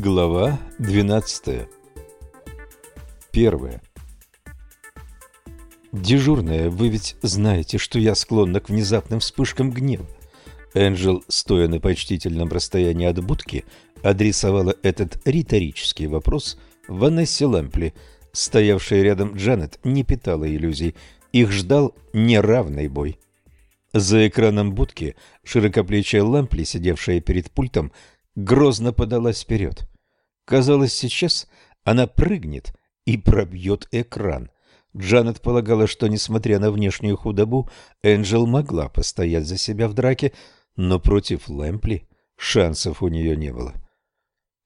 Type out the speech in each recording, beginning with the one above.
Глава 12. Первое. Дежурная, вы ведь знаете, что я склонна к внезапным вспышкам гнева. Энджел, стоя на почтительном расстоянии от будки, адресовала этот риторический вопрос Ванессе Лэмпли. Стоявшая рядом Джанет не питала иллюзий. Их ждал неравный бой. За экраном будки широкоплечая Лэмпли, сидевшая перед пультом, грозно подалась вперед. Казалось, сейчас она прыгнет и пробьет экран. Джанет полагала, что, несмотря на внешнюю худобу, Энджел могла постоять за себя в драке, но против Лэмпли шансов у нее не было.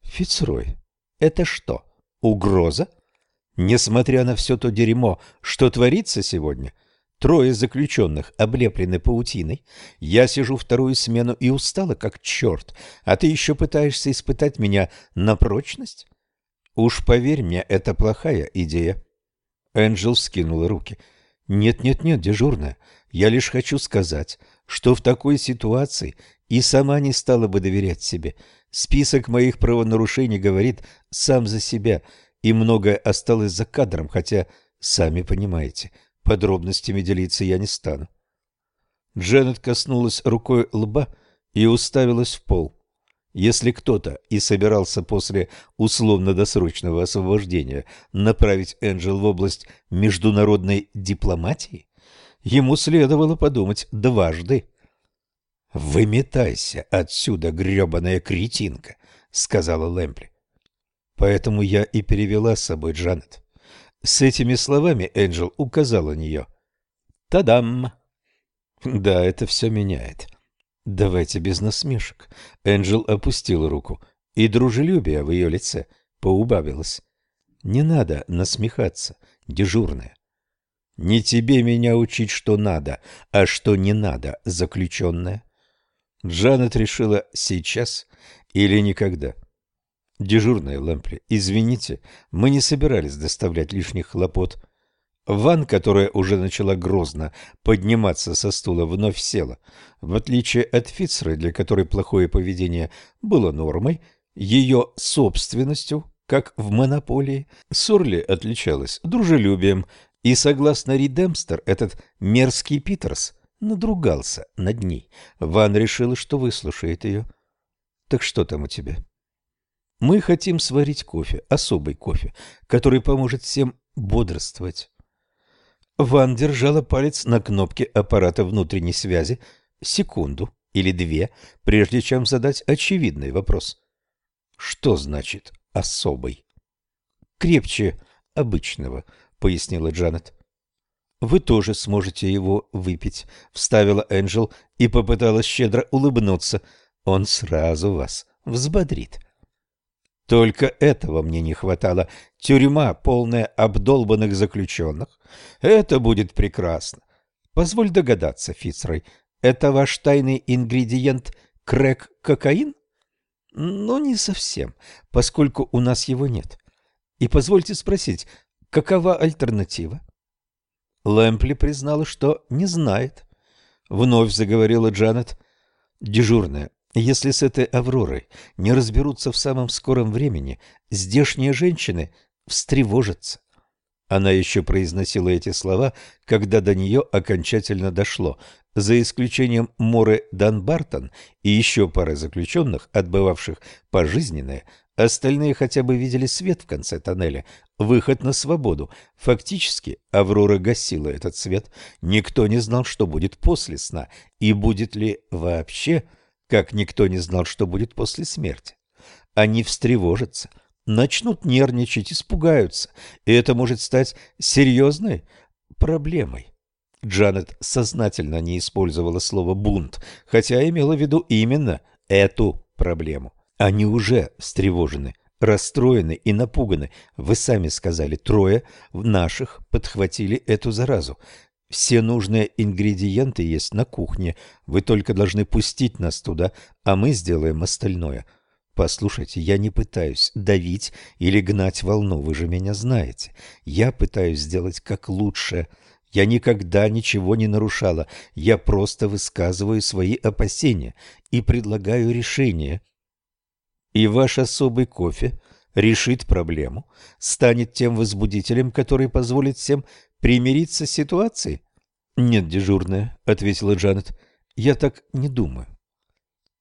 Фицрой, это что, угроза? Несмотря на все то дерьмо, что творится сегодня, Трое заключенных облеплены паутиной. Я сижу вторую смену и устала, как черт, а ты еще пытаешься испытать меня на прочность? Уж поверь мне, это плохая идея. Энджел скинула руки. Нет-нет-нет, дежурная, я лишь хочу сказать, что в такой ситуации и сама не стала бы доверять себе. Список моих правонарушений говорит сам за себя, и многое осталось за кадром, хотя, сами понимаете, Подробностями делиться я не стану. Дженнет коснулась рукой лба и уставилась в пол. Если кто-то и собирался после условно-досрочного освобождения направить Энджел в область международной дипломатии, ему следовало подумать дважды. «Выметайся отсюда, гребаная кретинка», — сказала Лэмпли. Поэтому я и перевела с собой Джанет. С этими словами Энджел указал на нее. «Та-дам!» «Да, это все меняет. Давайте без насмешек». Энджел опустил руку, и дружелюбие в ее лице поубавилось. «Не надо насмехаться, дежурная». «Не тебе меня учить, что надо, а что не надо, заключенная». Джанет решила сейчас или никогда. Дежурная Лэмпли, извините, мы не собирались доставлять лишних хлопот. Ван, которая уже начала грозно подниматься со стула, вновь села. В отличие от Фицры, для которой плохое поведение было нормой, ее собственностью, как в монополии, Сурли отличалась дружелюбием, и, согласно Ридемстер, этот мерзкий Питерс надругался над ней. Ван решила, что выслушает ее. «Так что там у тебя?» Мы хотим сварить кофе, особый кофе, который поможет всем бодрствовать. Ван держала палец на кнопке аппарата внутренней связи секунду или две, прежде чем задать очевидный вопрос. Что значит «особый»? Крепче обычного, пояснила Джанет. Вы тоже сможете его выпить, вставила Энджел и попыталась щедро улыбнуться. Он сразу вас взбодрит. Только этого мне не хватало. Тюрьма, полная обдолбанных заключенных. Это будет прекрасно. Позволь догадаться, Фицрой, это ваш тайный ингредиент крэк-кокаин? Ну, не совсем, поскольку у нас его нет. И позвольте спросить, какова альтернатива? Лэмпли признала, что не знает. Вновь заговорила Джанет. Дежурная, если с этой Авророй не разберутся в самом скором времени, здешние женщины встревожатся. Она еще произносила эти слова, когда до нее окончательно дошло. За исключением Моры Данбартон и еще пары заключенных, отбывавших пожизненное, остальные хотя бы видели свет в конце тоннеля, выход на свободу. Фактически Аврора гасила этот свет. Никто не знал, что будет после сна и будет ли вообще как никто не знал, что будет после смерти. Они встревожатся, начнут нервничать, испугаются, и это может стать серьезной проблемой. Джанет сознательно не использовала слово «бунт», хотя имела в виду именно эту проблему. Они уже встревожены, расстроены и напуганы. Вы сами сказали, трое наших подхватили эту заразу. Все нужные ингредиенты есть на кухне. Вы только должны пустить нас туда, а мы сделаем остальное. Послушайте, я не пытаюсь давить или гнать волну, вы же меня знаете. Я пытаюсь сделать как лучше. Я никогда ничего не нарушала. Я просто высказываю свои опасения и предлагаю решение. И ваш особый кофе решит проблему, станет тем возбудителем, который позволит всем примириться с ситуацией? Нет, дежурная, ответила Джанет. Я так не думаю.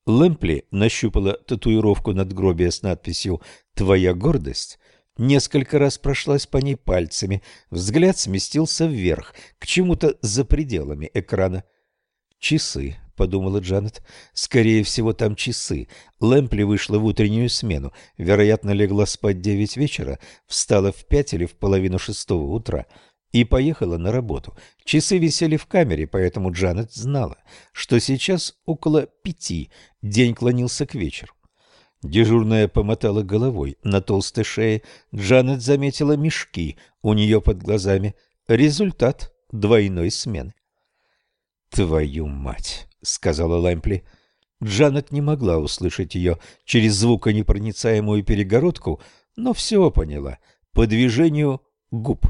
Лэмпли нащупала татуировку над надгробия с надписью «Твоя гордость», несколько раз прошлась по ней пальцами, взгляд сместился вверх, к чему-то за пределами экрана. «Часы», — подумала Джанет, — «скорее всего, там часы». Лэмпли вышла в утреннюю смену, вероятно, легла спать девять вечера, встала в пять или в половину шестого утра — и поехала на работу. Часы висели в камере, поэтому Джанет знала, что сейчас около пяти, день клонился к вечеру. Дежурная помотала головой. На толстой шее Джанет заметила мешки у нее под глазами. Результат двойной смены. «Твою мать!» — сказала Лэмпли. Джанет не могла услышать ее через звуконепроницаемую перегородку, но все поняла по движению губ.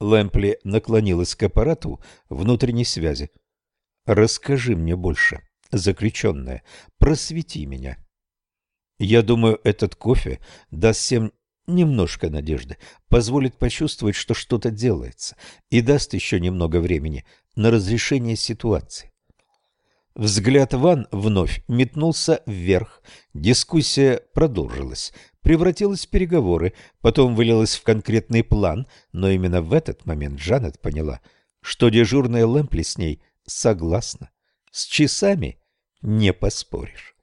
Лэмпли наклонилась к аппарату внутренней связи. «Расскажи мне больше, заключенная, просвети меня». «Я думаю, этот кофе даст всем немножко надежды, позволит почувствовать, что что-то делается, и даст еще немного времени на разрешение ситуации». Взгляд Ван вновь метнулся вверх. Дискуссия продолжилась превратилась в переговоры, потом вылилась в конкретный план, но именно в этот момент Джанет поняла, что дежурная Лэмпли с ней согласна. С часами не поспоришь.